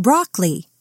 broccoli.